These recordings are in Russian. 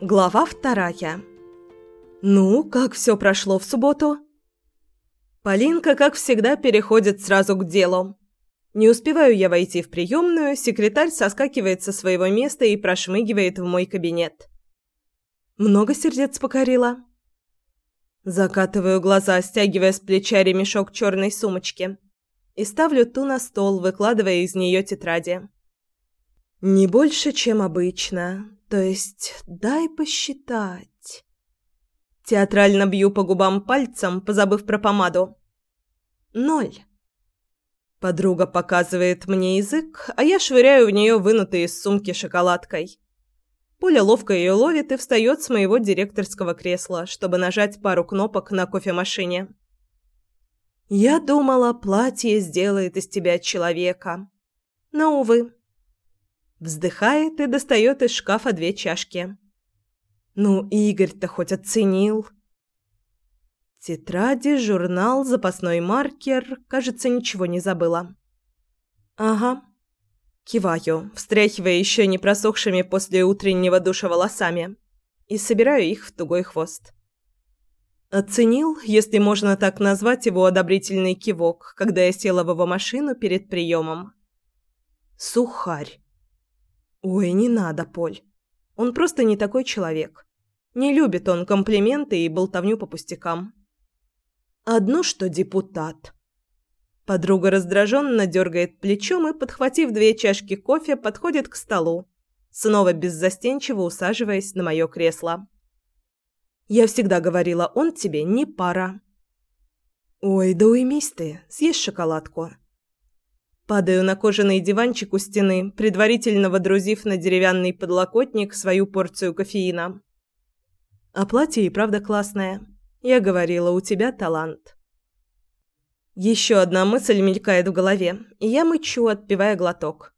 Глава вторая. Ну, как все прошло в субботу? Полинка, как всегда, переходит сразу к делу. Не успеваю я войти в приемную, секретарь соскакивает со своего места и прошмыгивает в мой кабинет. Много сердец покорила. Закатываю глаза, стягивая с плеча ремешок черной сумочки, и ставлю ту на стол, выкладывая из нее тетради. Не больше, чем обычно, то есть, дай посчитать. Театрально бью по губам пальцем, позабыв про помаду. Ноль. Подруга показывает мне язык, а я швыряю в нее вынутые из сумки шоколадкой. Поля ловко ее ловит и встает с моего директорского кресла, чтобы нажать пару кнопок на кофемашине. Я думала, платье сделает из тебя человека. Но, увы, Вздыхает и достает из шкафа две чашки. Ну, Игорь-то хоть оценил. Тетради, журнал, запасной маркер. Кажется, ничего не забыла. Ага. Киваю, встряхивая еще не просохшими после утреннего душа волосами. И собираю их в тугой хвост. Оценил, если можно так назвать его одобрительный кивок, когда я села в его машину перед приемом. Сухарь. «Ой, не надо, Поль. Он просто не такой человек. Не любит он комплименты и болтовню по пустякам. Одно, что депутат». Подруга раздраженно дергает плечом и, подхватив две чашки кофе, подходит к столу, снова беззастенчиво усаживаясь на мое кресло. «Я всегда говорила, он тебе не пара». «Ой, да уймись ты, съешь шоколадку». Падаю на кожаный диванчик у стены, предварительно водрузив на деревянный подлокотник свою порцию кофеина. А платье и правда классное. Я говорила, у тебя талант. Еще одна мысль мелькает в голове, и я мычу, отпивая глоток.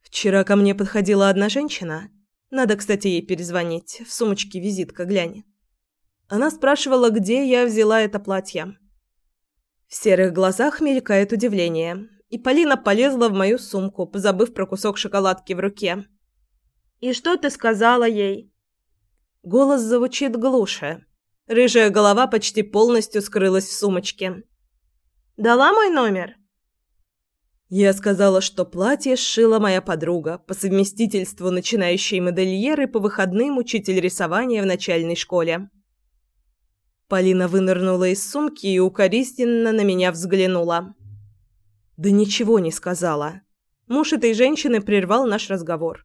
Вчера ко мне подходила одна женщина. Надо, кстати, ей перезвонить. В сумочке визитка, глянь. Она спрашивала, где я взяла это платье. В серых глазах мелькает удивление, и Полина полезла в мою сумку, позабыв про кусок шоколадки в руке. «И что ты сказала ей?» Голос звучит глуше. Рыжая голова почти полностью скрылась в сумочке. «Дала мой номер?» Я сказала, что платье сшила моя подруга, по совместительству начинающий модельер и по выходным учитель рисования в начальной школе. Полина вынырнула из сумки и укоризненно на меня взглянула. Да ничего не сказала. Муж этой женщины прервал наш разговор.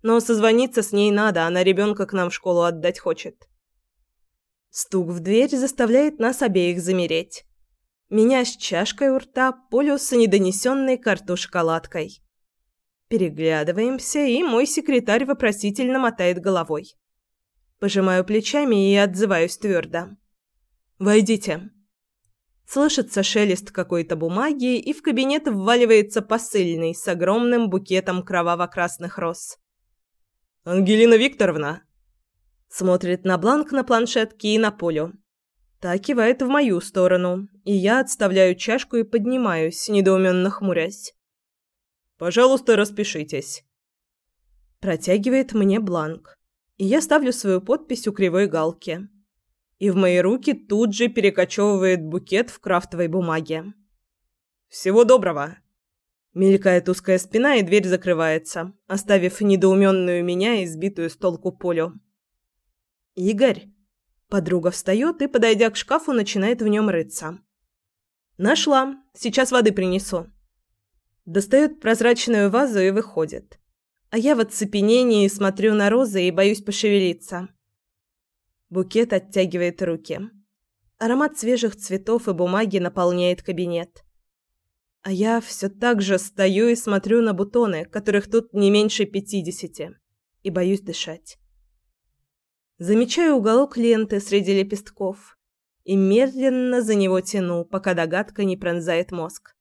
Но созвониться с ней надо, она ребенка к нам в школу отдать хочет. Стук в дверь заставляет нас обеих замереть. Меня с чашкой у рта, Полю с недонесенной карту шоколадкой. Переглядываемся, и мой секретарь вопросительно мотает головой. Пожимаю плечами и отзываюсь твердо. «Войдите». Слышится шелест какой-то бумаги, и в кабинет вваливается посыльный с огромным букетом кроваво-красных роз. «Ангелина Викторовна!» Смотрит на бланк на планшетке и на полю. Та кивает в мою сторону, и я отставляю чашку и поднимаюсь, недоуменно хмурясь. «Пожалуйста, распишитесь». Протягивает мне бланк, и я ставлю свою подпись у кривой галки и в мои руки тут же перекочевывает букет в крафтовой бумаге. «Всего доброго!» Мелькает узкая спина, и дверь закрывается, оставив недоуменную меня и сбитую с толку Полю. «Игорь!» Подруга встает и, подойдя к шкафу, начинает в нем рыться. «Нашла. Сейчас воды принесу». Достает прозрачную вазу и выходит. А я в оцепенении смотрю на розы и боюсь пошевелиться. Букет оттягивает руки. Аромат свежих цветов и бумаги наполняет кабинет. А я все так же стою и смотрю на бутоны, которых тут не меньше пятидесяти, и боюсь дышать. Замечаю уголок ленты среди лепестков и медленно за него тяну, пока догадка не пронзает мозг.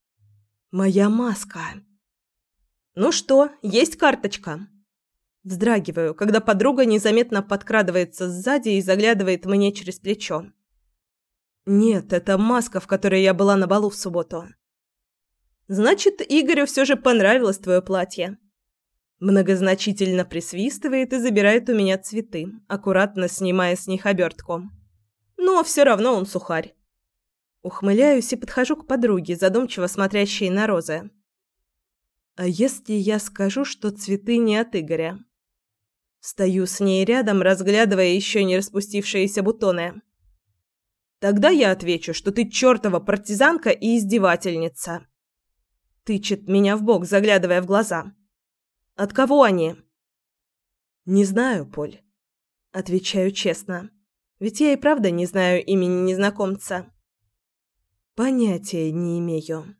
Моя маска. Ну что, есть карточка? Вздрагиваю, когда подруга незаметно подкрадывается сзади и заглядывает мне через плечо. Нет, это маска, в которой я была на балу в субботу. Значит, Игорю все же понравилось твое платье. Многозначительно присвистывает и забирает у меня цветы, аккуратно снимая с них обертку. Но все равно он сухарь. Ухмыляюсь и подхожу к подруге, задумчиво смотрящей на розы. А если я скажу, что цветы не от Игоря? Стою с ней рядом, разглядывая еще не распустившиеся бутоны. Тогда я отвечу, что ты чертова партизанка и издевательница. Тычет меня в бок, заглядывая в глаза. От кого они? Не знаю, Поль. Отвечаю честно. Ведь я и правда не знаю имени незнакомца. Понятия не имею.